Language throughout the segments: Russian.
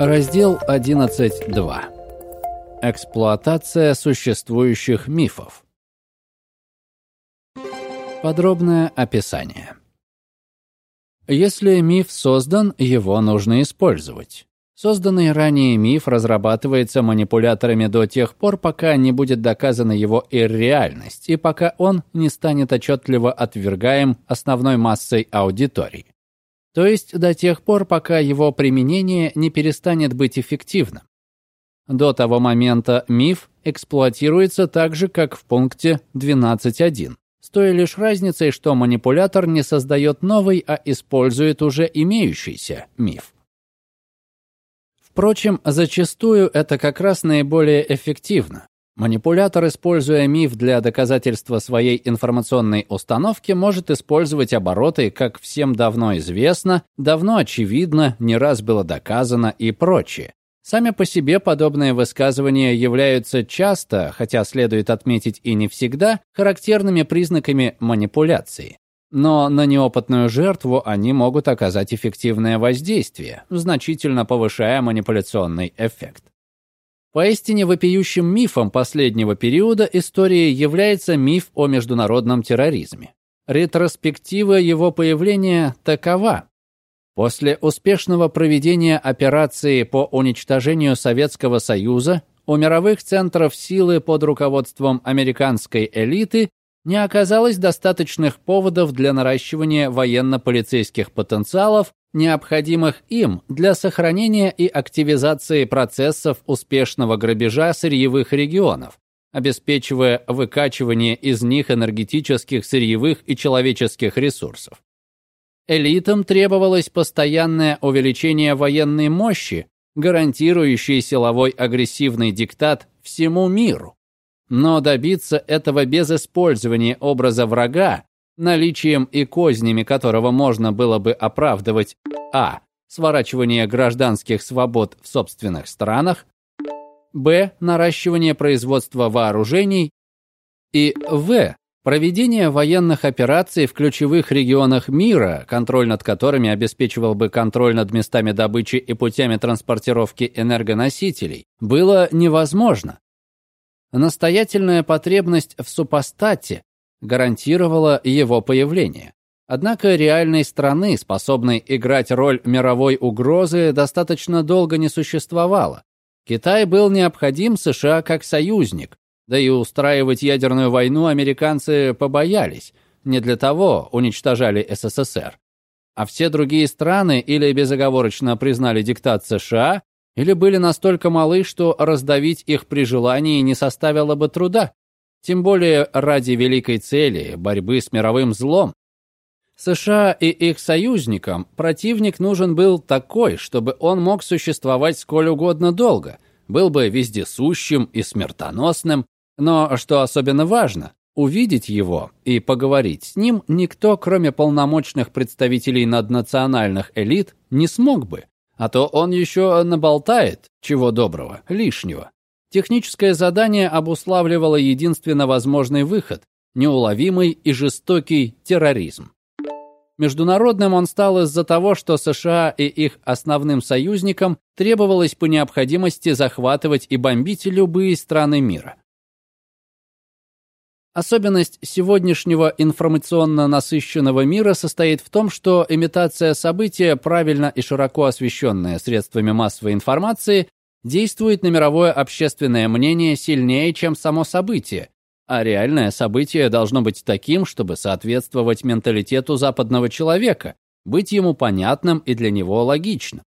Раздел 11.2. Эксплуатация существующих мифов. Подробное описание. Если миф создан, его нужно использовать. Созданный ранее миф разрабатывается манипуляторами до тех пор, пока не будет доказана его ирреальность и пока он не станет отчетливо отвергаем основной массой аудитории. То есть до тех пор, пока его применение не перестанет быть эффективным. До того момента миф эксплуатируется так же, как в пункте 12.1, с той лишь разницей, что манипулятор не создает новый, а использует уже имеющийся миф. Впрочем, зачастую это как раз наиболее эффективно. Манипулятор, используя миф для доказательства своей информационной установки, может использовать обороты, как всем давно известно, давно очевидно, не раз было доказано и прочее. Сами по себе подобные высказывания являются часто, хотя следует отметить и не всегда, характерными признаками манипуляции. Но на неопытную жертву они могут оказать эффективное воздействие, значительно повышая манипуляционный эффект. Поистине вопиющим мифом последнего периода истории является миф о международном терроризме. Ретроспектива его появления такова. После успешного проведения операции по уничтожению Советского Союза у мировых центров силы под руководством американской элиты не оказалось достаточных поводов для наращивания военно-полицейских потенциалов, необходимых им для сохранения и активизации процессов успешного грабежа сырьевых регионов, обеспечивая выкачивание из них энергетических, сырьевых и человеческих ресурсов. Элитам требовалось постоянное увеличение военной мощи, гарантирующей силовой агрессивный диктат всему миру. Но добиться этого без использования образа врага, наличием и кознями которого можно было бы оправдывать а. сворачивание гражданских свобод в собственных странах, б. наращивание производства вооружений и в. проведение военных операций в ключевых регионах мира, контроль над которыми обеспечивал бы контроль над местами добычи и путями транспортировки энергоносителей, было невозможно. Настоятельная потребность в супостате гарантировала его появление. Однако реальной страны, способной играть роль мировой угрозы, достаточно долго не существовало. Китай был необходим США как союзник, да и устраивать ядерную войну американцы побоялись, не для того уничтожали СССР. А все другие страны или безоговорочно признали диктат США, или были настолько малы, что раздавить их при желании не составило бы труда, тем более ради великой цели борьбы с мировым злом. США и их союзникам противник нужен был такой, чтобы он мог существовать сколь угодно долго, был бы вездесущим и смертоносным, но, что особенно важно, увидеть его и поговорить с ним никто, кроме полномочных представителей наднациональных элит, не смог бы. А то он еще наболтает, чего доброго, лишнего. Техническое задание обуславливало единственно возможный выход – неуловимый и жестокий терроризм. Международным он стал из-за того, что США и их основным союзникам требовалось по необходимости захватывать и бомбить любые страны мира. Особенность сегодняшнего информационно насыщенного мира состоит в том, что имитация события, правильно и широко освещенная средствами массовой информации, действует на мировое общественное мнение сильнее, чем само событие, а реальное событие должно быть таким, чтобы соответствовать менталитету западного человека, быть ему понятным и для него логичным.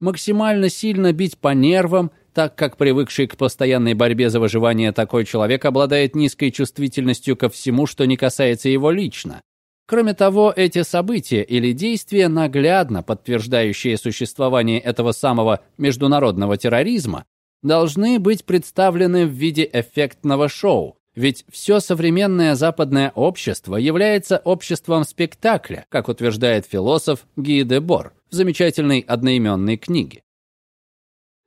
Максимально сильно бить по нервам – так как привыкший к постоянной борьбе за выживание такой человек обладает низкой чувствительностью ко всему, что не касается его лично. Кроме того, эти события или действия, наглядно подтверждающие существование этого самого международного терроризма, должны быть представлены в виде эффектного шоу, ведь все современное западное общество является обществом спектакля, как утверждает философ Ги де Бор в замечательной одноименной книге.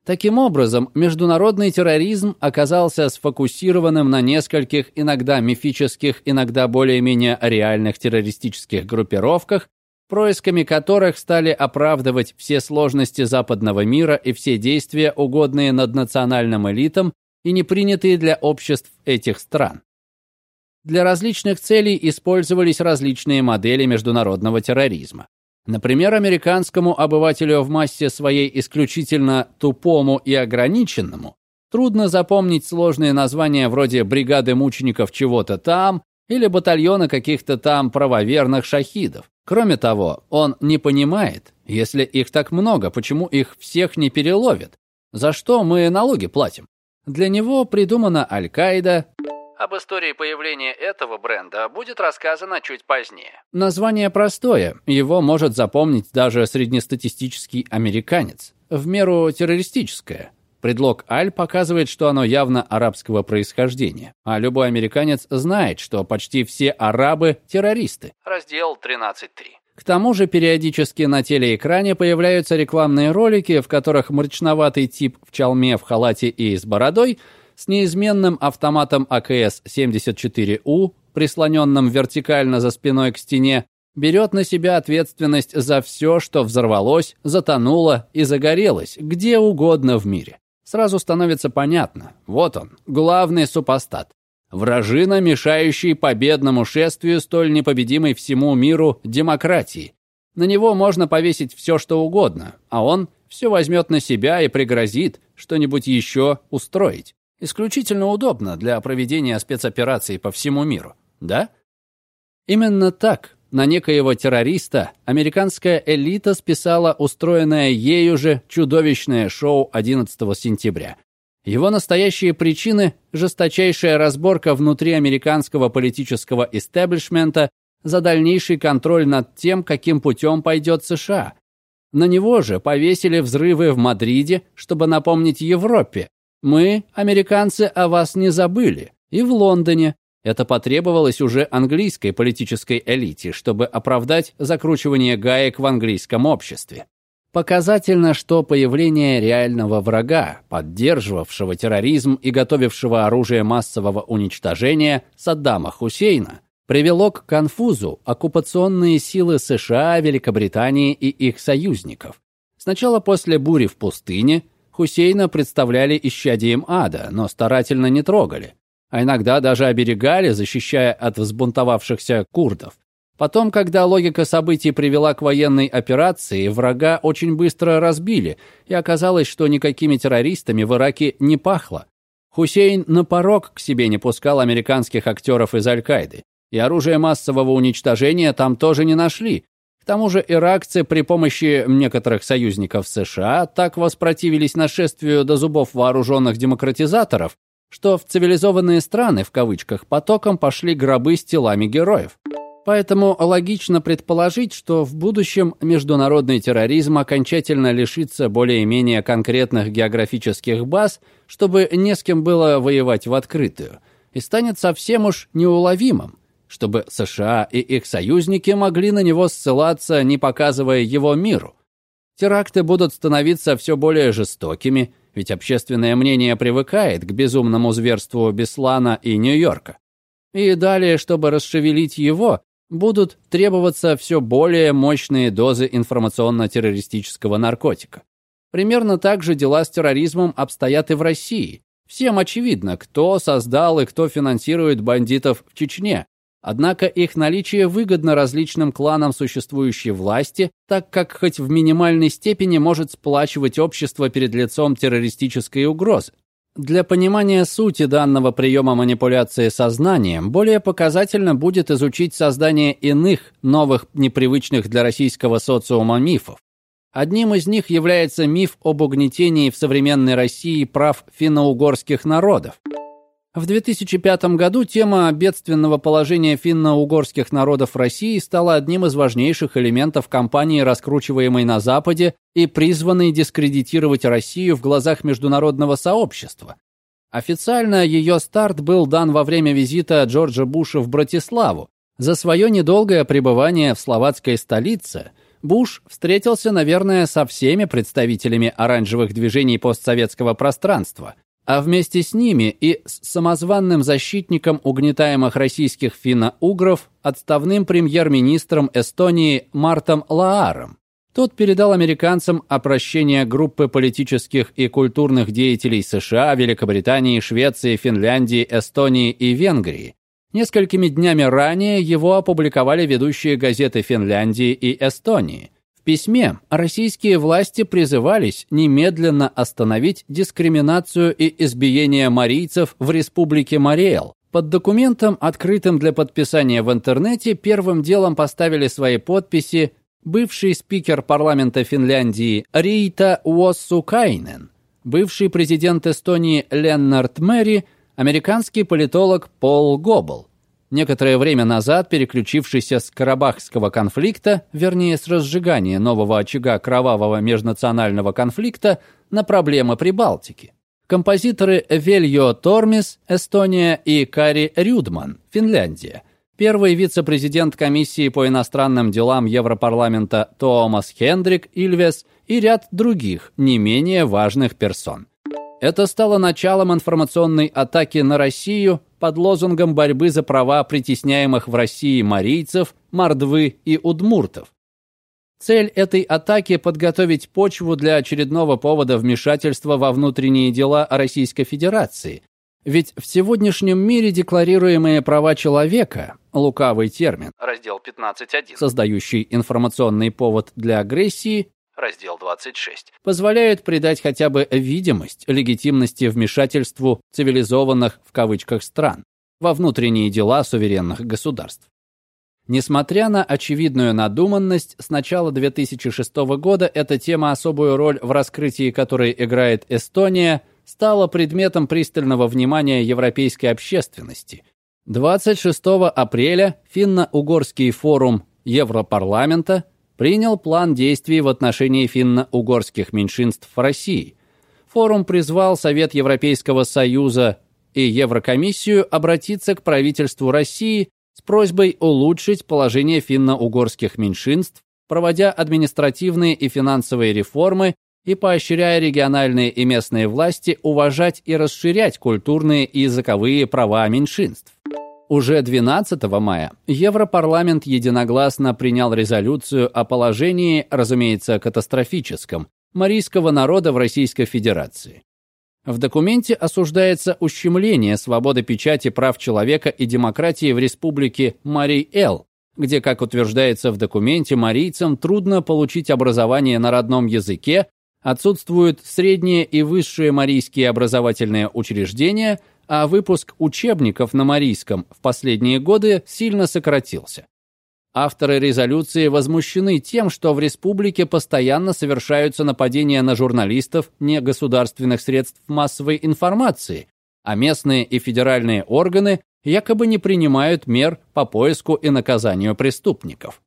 Таким образом, международный терроризм оказался сфокусированным на нескольких иногда мифических, иногда более-менее реальных террористических группировках, происками которых стали оправдывать все сложности западного мира и все действия, угодные наднациональным элитам и не принятые для обществ этих стран. Для различных целей использовались различные модели международного терроризма. Например, американскому обывателю в массе своей исключительно тупому и ограниченному трудно запомнить сложные названия вроде «бригады мучеников чего-то там» или «батальона каких-то там правоверных шахидов». Кроме того, он не понимает, если их так много, почему их всех не переловят, за что мы налоги платим. Для него придумана Аль-Каида, об истории появления этого бренда будет рассказано чуть позднее. Название простое, его может запомнить даже среднестатистический американец. В меру террористическое. Предлог «Аль» показывает, что оно явно арабского происхождения. А любой американец знает, что почти все арабы – террористы. Раздел 13.3. К тому же периодически на телеэкране появляются рекламные ролики, в которых мрачноватый тип в чалме, в халате и с бородой – с неизменным автоматом АКС-74У, прислоненным вертикально за спиной к стене, берет на себя ответственность за все, что взорвалось, затонуло и загорелось, где угодно в мире. Сразу становится понятно. Вот он, главный супостат. Вражина, мешающий победному шествию столь непобедимой всему миру демократии. На него можно повесить все, что угодно, а он все возьмет на себя и пригрозит что-нибудь еще устроить. Исключительно удобно для проведения спецопераций по всему миру, да? Именно так на некоего террориста американская элита списала устроенное ею же чудовищное шоу 11 сентября. Его настоящие причины – жесточайшая разборка внутри американского политического истеблишмента за дальнейший контроль над тем, каким путем пойдет США. На него же повесили взрывы в Мадриде, чтобы напомнить Европе, мы, американцы, о вас не забыли. И в Лондоне. Это потребовалось уже английской политической элите, чтобы оправдать закручивание гаек в английском обществе. Показательно, что появление реального врага, поддерживавшего терроризм и готовившего оружие массового уничтожения Саддама Хусейна, привело к конфузу оккупационные силы США, Великобритании и их союзников. Сначала после бури в пустыне, Хусейна представляли исчадием ада, но старательно не трогали, а иногда даже оберегали, защищая от взбунтовавшихся курдов. Потом, когда логика событий привела к военной операции, врага очень быстро разбили, и оказалось, что никакими террористами в Ираке не пахло. Хусейн на порог к себе не пускал американских актеров из Аль-Каиды, и оружие массового уничтожения там тоже не нашли, к тому же иракцы при помощи некоторых союзников США так воспротивились нашествию до зубов вооруженных демократизаторов, что в цивилизованные страны, в кавычках, потоком пошли гробы с телами героев. Поэтому логично предположить, что в будущем международный терроризм окончательно лишится более-менее конкретных географических баз, чтобы не с кем было воевать в открытую, и станет совсем уж неуловимым чтобы США и их союзники могли на него ссылаться, не показывая его миру. Теракты будут становиться все более жестокими, ведь общественное мнение привыкает к безумному зверству Беслана и Нью-Йорка. И далее, чтобы расшевелить его, будут требоваться все более мощные дозы информационно-террористического наркотика. Примерно так же дела с терроризмом обстоят и в России. Всем очевидно, кто создал и кто финансирует бандитов в Чечне, Однако их наличие выгодно различным кланам существующей власти, так как хоть в минимальной степени может сплачивать общество перед лицом террористической угрозы. Для понимания сути данного приема манипуляции сознанием более показательно будет изучить создание иных, новых, непривычных для российского социума мифов. Одним из них является миф об угнетении в современной России прав финно-угорских народов – в 2005 году тема бедственного положения финно-угорских народов России стала одним из важнейших элементов кампании, раскручиваемой на Западе и призванной дискредитировать Россию в глазах международного сообщества. Официально ее старт был дан во время визита Джорджа Буша в Братиславу. За свое недолгое пребывание в словацкой столице Буш встретился, наверное, со всеми представителями оранжевых движений постсоветского пространства – а вместе с ними и с самозванным защитником угнетаемых российских финно-угров, отставным премьер-министром Эстонии Мартом Лааром. Тот передал американцам опрощение группы политических и культурных деятелей США, Великобритании, Швеции, Финляндии, Эстонии и Венгрии. Несколькими днями ранее его опубликовали ведущие газеты Финляндии и Эстонии – в письме российские власти призывались немедленно остановить дискриминацию и избиение марийцев в республике Мариэл. Под документом, открытым для подписания в интернете, первым делом поставили свои подписи бывший спикер парламента Финляндии Риита Уоссукайнен, бывший президент Эстонии Леннард Мэри, американский политолог Пол Гоббл, некоторое время назад переключившийся с Карабахского конфликта, вернее, с разжигания нового очага кровавого межнационального конфликта на проблемы Прибалтики. Композиторы Вельо Тормис, Эстония и Кари Рюдман, Финляндия. Первый вице-президент комиссии по иностранным делам Европарламента Томас Хендрик Ильвес и ряд других, не менее важных персон. Это стало началом информационной атаки на Россию под лозунгом борьбы за права притесняемых в России марийцев, мордвы и удмуртов. Цель этой атаки – подготовить почву для очередного повода вмешательства во внутренние дела Российской Федерации. Ведь в сегодняшнем мире декларируемые права человека – лукавый термин, раздел 15.1, создающий информационный повод для агрессии, раздел 26, позволяют придать хотя бы видимость легитимности вмешательству цивилизованных в кавычках стран во внутренние дела суверенных государств. Несмотря на очевидную надуманность, с начала 2006 года эта тема особую роль в раскрытии которой играет Эстония, стала предметом пристального внимания европейской общественности. 26 апреля финно-угорский форум Европарламента принял план действий в отношении финно-угорских меньшинств в России. Форум призвал Совет Европейского Союза и Еврокомиссию обратиться к правительству России с просьбой улучшить положение финно-угорских меньшинств, проводя административные и финансовые реформы и поощряя региональные и местные власти уважать и расширять культурные и языковые права меньшинств. Уже 12 мая Европарламент единогласно принял резолюцию о положении, разумеется, катастрофическом, марийского народа в Российской Федерации. В документе осуждается ущемление свободы печати прав человека и демократии в республике Марий-Эл, где, как утверждается в документе, марийцам трудно получить образование на родном языке, отсутствуют средние и высшие марийские образовательные учреждения – а выпуск учебников на марийском в последние годы сильно сократился. Авторы резолюции возмущены тем, что в республике постоянно совершаются нападения на журналистов негосударственных средств массовой информации, а местные и федеральные органы якобы не принимают мер по поиску и наказанию преступников.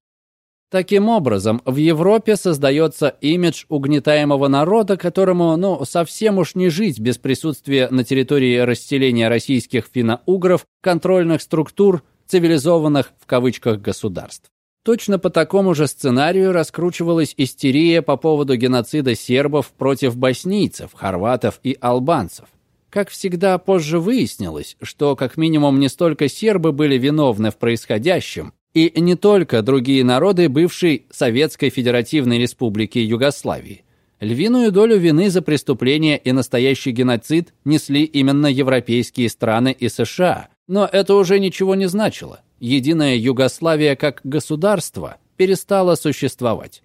Таким образом, в Европе создается имидж угнетаемого народа, которому, ну, совсем уж не жить без присутствия на территории расселения российских финно-угров контрольных структур цивилизованных в кавычках государств. Точно по такому же сценарию раскручивалась истерия по поводу геноцида сербов против боснийцев, хорватов и албанцев. Как всегда, позже выяснилось, что как минимум не столько сербы были виновны в происходящем, и не только другие народы бывшей Советской Федеративной Республики Югославии. Львиную долю вины за преступление и настоящий геноцид несли именно европейские страны и США. Но это уже ничего не значило. Единая Югославия как государство перестала существовать.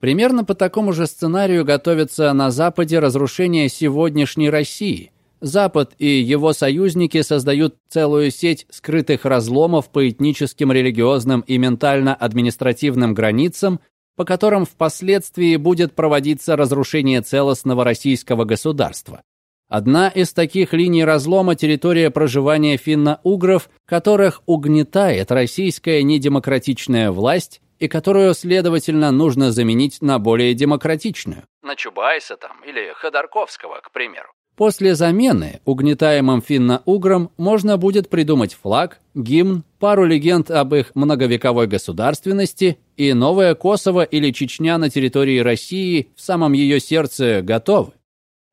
Примерно по такому же сценарию готовится на Западе разрушение сегодняшней России – Запад и его союзники создают целую сеть скрытых разломов по этническим, религиозным и ментально-административным границам, по которым впоследствии будет проводиться разрушение целостного российского государства. Одна из таких линий разлома – территория проживания финно-угров, которых угнетает российская недемократичная власть и которую, следовательно, нужно заменить на более демократичную. На Чубайса там или Ходорковского, к примеру. После замены угнетаемым финно-уграм можно будет придумать флаг, гимн, пару легенд об их многовековой государственности, и новое Косово или Чечня на территории России в самом ее сердце готовы.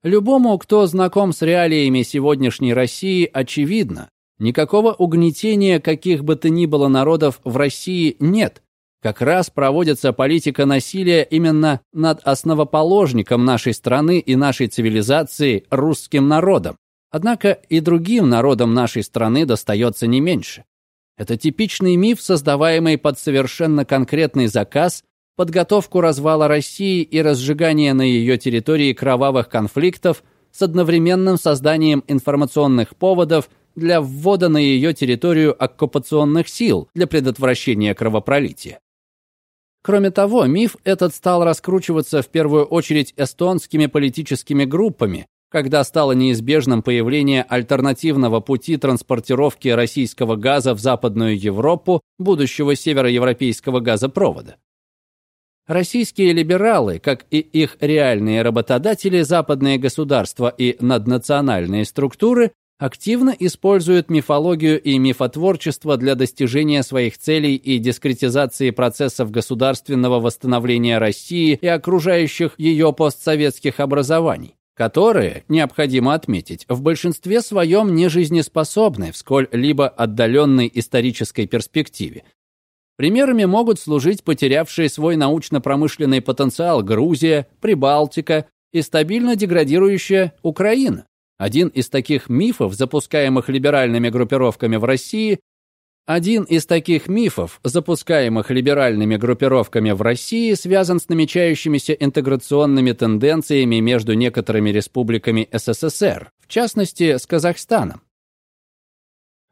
Любому, кто знаком с реалиями сегодняшней России, очевидно, никакого угнетения каких бы то ни было народов в России нет. Как раз проводится политика насилия именно над основоположником нашей страны и нашей цивилизации русским народом. Однако и другим народам нашей страны достается не меньше. Это типичный миф, создаваемый под совершенно конкретный заказ, подготовку развала России и разжигание на ее территории кровавых конфликтов с одновременным созданием информационных поводов для ввода на ее территорию оккупационных сил для предотвращения кровопролития. Кроме того, миф этот стал раскручиваться в первую очередь эстонскими политическими группами, когда стало неизбежным появление альтернативного пути транспортировки российского газа в Западную Европу, будущего североевропейского газопровода. Российские либералы, как и их реальные работодатели, западные государства и наднациональные структуры, активно используют мифологию и мифотворчество для достижения своих целей и дискретизации процессов государственного восстановления России и окружающих ее постсоветских образований которые, необходимо отметить, в большинстве своем не жизнеспособны в сколь-либо отдаленной исторической перспективе. Примерами могут служить потерявшие свой научно-промышленный потенциал Грузия, Прибалтика и стабильно деградирующая Украина. Один из таких мифов, запускаемых либеральными группировками в России, один из таких мифов, запускаемых либеральными группировками в России, связан с намечающимися интеграционными тенденциями между некоторыми республиками СССР, в частности, с Казахстаном.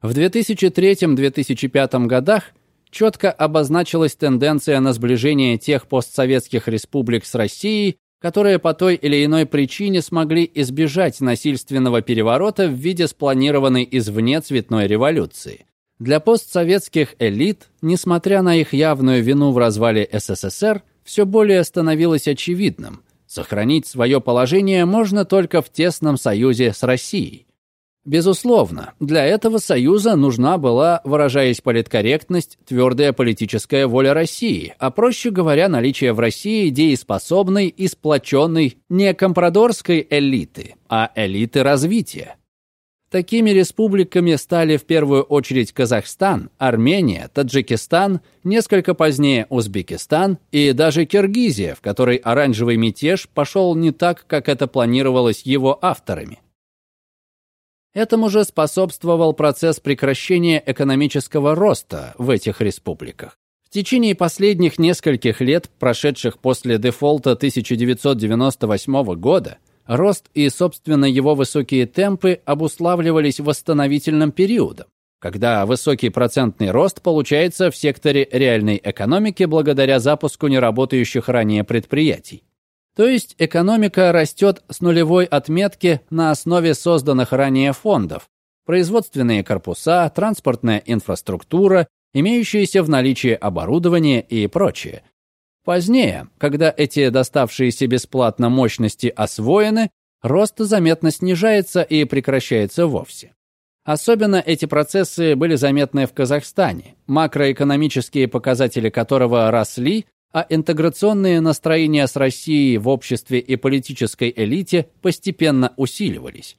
В 2003-2005 годах четко обозначилась тенденция на сближение тех постсоветских республик с Россией, которые по той или иной причине смогли избежать насильственного переворота в виде спланированной извне цветной революции. Для постсоветских элит, несмотря на их явную вину в развале СССР, все более становилось очевидным. Сохранить свое положение можно только в тесном союзе с Россией. Безусловно, для этого союза нужна была, выражаясь политкорректность, твердая политическая воля России, а проще говоря, наличие в России дееспособной и сплоченной не компрадорской элиты, а элиты развития. Такими республиками стали в первую очередь Казахстан, Армения, Таджикистан, несколько позднее Узбекистан и даже Киргизия, в которой оранжевый мятеж пошел не так, как это планировалось его авторами. Этому же способствовал процесс прекращения экономического роста в этих республиках. В течение последних нескольких лет, прошедших после дефолта 1998 года, Рост и, собственно, его высокие темпы обуславливались восстановительным периодом, когда высокий процентный рост получается в секторе реальной экономики благодаря запуску неработающих ранее предприятий. То есть экономика растет с нулевой отметки на основе созданных ранее фондов, производственные корпуса, транспортная инфраструктура, имеющиеся в наличии оборудование и прочее – Позднее, когда эти доставшиеся бесплатно мощности освоены, рост заметно снижается и прекращается вовсе. Особенно эти процессы были заметны в Казахстане, макроэкономические показатели которого росли, а интеграционные настроения с Россией в обществе и политической элите постепенно усиливались.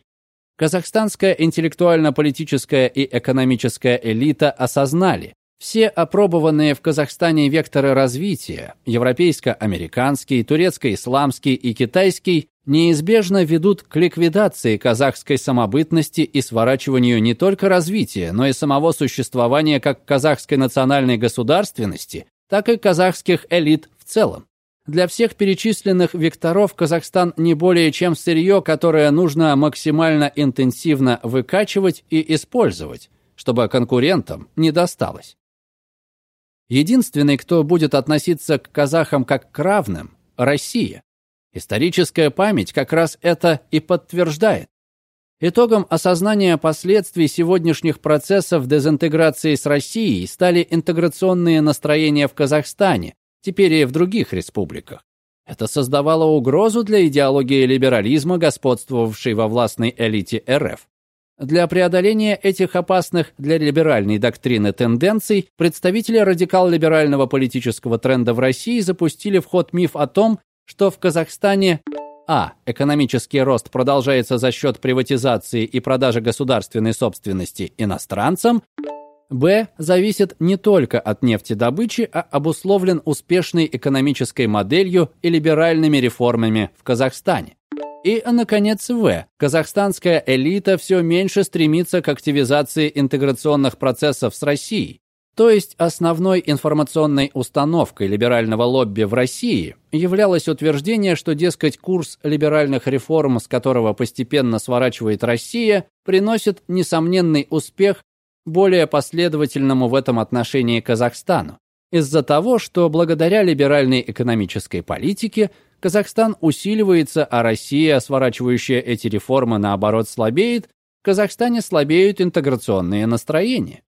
Казахстанская интеллектуально-политическая и экономическая элита осознали, все опробованные в Казахстане векторы развития – европейско-американский, турецко-исламский и китайский – неизбежно ведут к ликвидации казахской самобытности и сворачиванию не только развития, но и самого существования как казахской национальной государственности, так и казахских элит в целом. Для всех перечисленных векторов Казахстан не более чем сырье, которое нужно максимально интенсивно выкачивать и использовать, чтобы конкурентам не досталось. Единственный, кто будет относиться к казахам как к равным – Россия. Историческая память как раз это и подтверждает. Итогом осознания последствий сегодняшних процессов дезинтеграции с Россией стали интеграционные настроения в Казахстане, теперь и в других республиках. Это создавало угрозу для идеологии либерализма, господствовавшей во властной элите РФ. Для преодоления этих опасных для либеральной доктрины тенденций представители радикал-либерального политического тренда в России запустили в ход миф о том, что в Казахстане А. Экономический рост продолжается за счет приватизации и продажи государственной собственности иностранцам. Б. Зависит не только от нефтедобычи, а обусловлен успешной экономической моделью и либеральными реформами в Казахстане. И, наконец, В. Казахстанская элита все меньше стремится к активизации интеграционных процессов с Россией. То есть основной информационной установкой либерального лобби в России являлось утверждение, что, дескать, курс либеральных реформ, с которого постепенно сворачивает Россия, приносит несомненный успех более последовательному в этом отношении Казахстану. Из-за того, что благодаря либеральной экономической политике – Казахстан усиливается, а Россия, сворачивающая эти реформы, наоборот, слабеет, в Казахстане слабеют интеграционные настроения.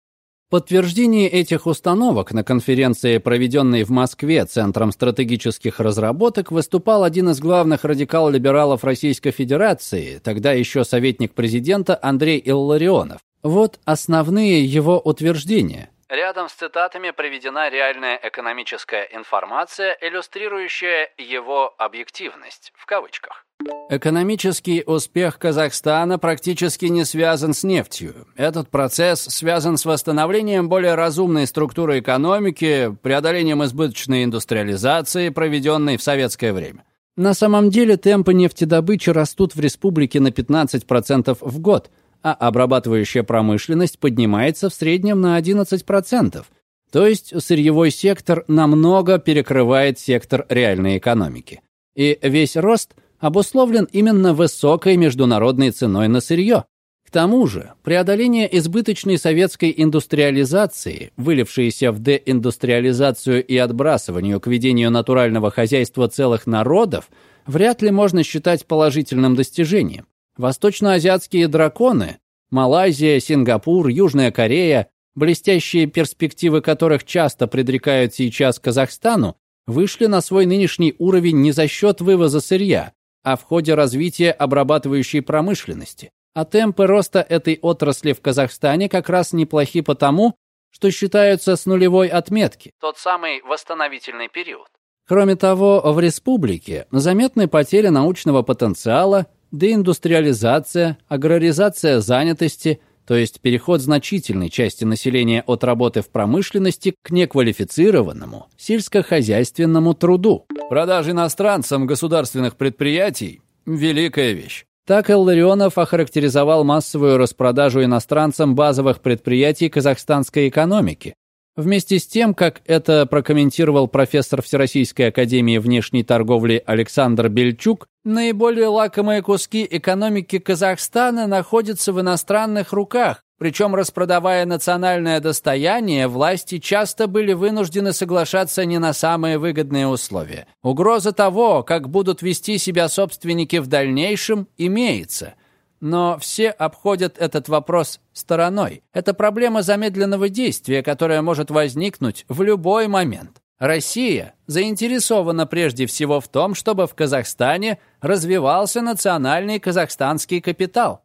Подтверждение этих установок на конференции, проведенной в Москве Центром стратегических разработок, выступал один из главных радикал-либералов Российской Федерации, тогда еще советник президента Андрей Илларионов. Вот основные его утверждения – Рядом с цитатами приведена реальная экономическая информация, иллюстрирующая его «объективность» в кавычках. Экономический успех Казахстана практически не связан с нефтью. Этот процесс связан с восстановлением более разумной структуры экономики, преодолением избыточной индустриализации, проведенной в советское время. На самом деле темпы нефтедобычи растут в республике на 15% в год – а обрабатывающая промышленность поднимается в среднем на 11%. То есть сырьевой сектор намного перекрывает сектор реальной экономики. И весь рост обусловлен именно высокой международной ценой на сырье. К тому же, преодоление избыточной советской индустриализации, вылившейся в деиндустриализацию и отбрасыванию к ведению натурального хозяйства целых народов, вряд ли можно считать положительным достижением. Восточноазиатские драконы, Малайзия, Сингапур, Южная Корея, блестящие перспективы которых часто предрекают сейчас Казахстану, вышли на свой нынешний уровень не за счет вывоза сырья, а в ходе развития обрабатывающей промышленности. А темпы роста этой отрасли в Казахстане как раз неплохи потому, что считаются с нулевой отметки, тот самый восстановительный период. Кроме того, в республике заметны потери научного потенциала, деиндустриализация, аграризация занятости, то есть переход значительной части населения от работы в промышленности к неквалифицированному сельскохозяйственному труду. Продажа иностранцам государственных предприятий – великая вещь. Так Илларионов охарактеризовал массовую распродажу иностранцам базовых предприятий казахстанской экономики, Вместе с тем, как это прокомментировал профессор Всероссийской академии внешней торговли Александр Бельчук, наиболее лакомые куски экономики Казахстана находятся в иностранных руках, причем, распродавая национальное достояние, власти часто были вынуждены соглашаться не на самые выгодные условия. Угроза того, как будут вести себя собственники в дальнейшем, имеется – но все обходят этот вопрос стороной. Это проблема замедленного действия, которая может возникнуть в любой момент. Россия заинтересована прежде всего в том, чтобы в Казахстане развивался национальный казахстанский капитал.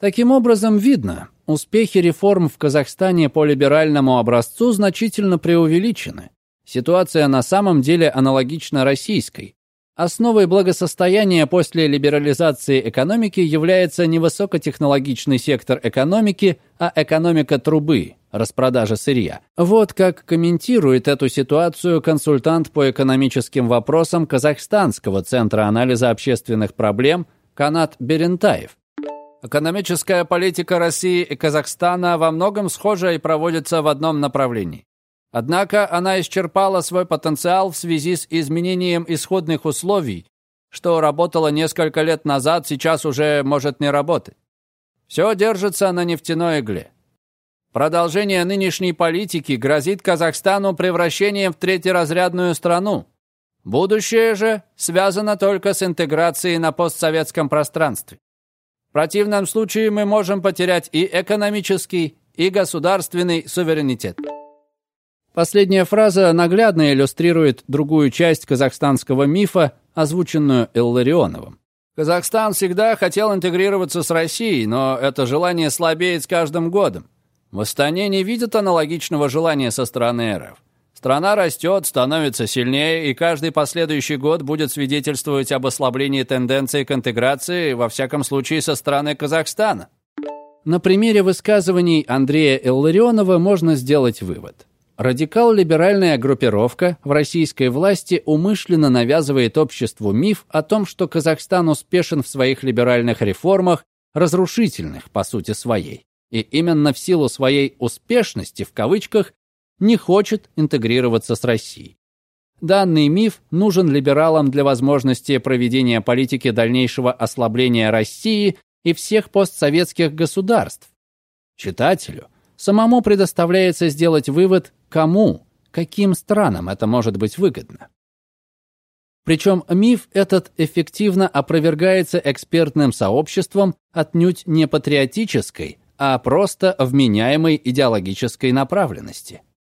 Таким образом, видно, успехи реформ в Казахстане по либеральному образцу значительно преувеличены. Ситуация на самом деле аналогична российской. Основой благосостояния после либерализации экономики является не высокотехнологичный сектор экономики, а экономика трубы, распродажа сырья. Вот как комментирует эту ситуацию консультант по экономическим вопросам Казахстанского центра анализа общественных проблем Канат Берентаев. Экономическая политика России и Казахстана во многом схожа и проводится в одном направлении. Однако она исчерпала свой потенциал в связи с изменением исходных условий, что работало несколько лет назад, сейчас уже может не работать. Все держится на нефтяной игле. Продолжение нынешней политики грозит Казахстану превращением в третьеразрядную страну. Будущее же связано только с интеграцией на постсоветском пространстве. В противном случае мы можем потерять и экономический, и государственный суверенитет. Последняя фраза наглядно иллюстрирует другую часть казахстанского мифа, озвученную Илларионовым. Казахстан всегда хотел интегрироваться с Россией, но это желание слабеет с каждым годом. В Астане не видят аналогичного желания со стороны РФ. Страна растет, становится сильнее, и каждый последующий год будет свидетельствовать об ослаблении тенденции к интеграции, во всяком случае, со стороны Казахстана. На примере высказываний Андрея Илларионова можно сделать вывод. Радикал-либеральная группировка в российской власти умышленно навязывает обществу миф о том, что Казахстан успешен в своих либеральных реформах, разрушительных по сути своей. И именно в силу своей «успешности» в кавычках не хочет интегрироваться с Россией. Данный миф нужен либералам для возможности проведения политики дальнейшего ослабления России и всех постсоветских государств. Читателю самому предоставляется сделать вывод, кому, каким странам это может быть выгодно. Причем миф этот эффективно опровергается экспертным сообществом отнюдь не патриотической, а просто вменяемой идеологической направленности.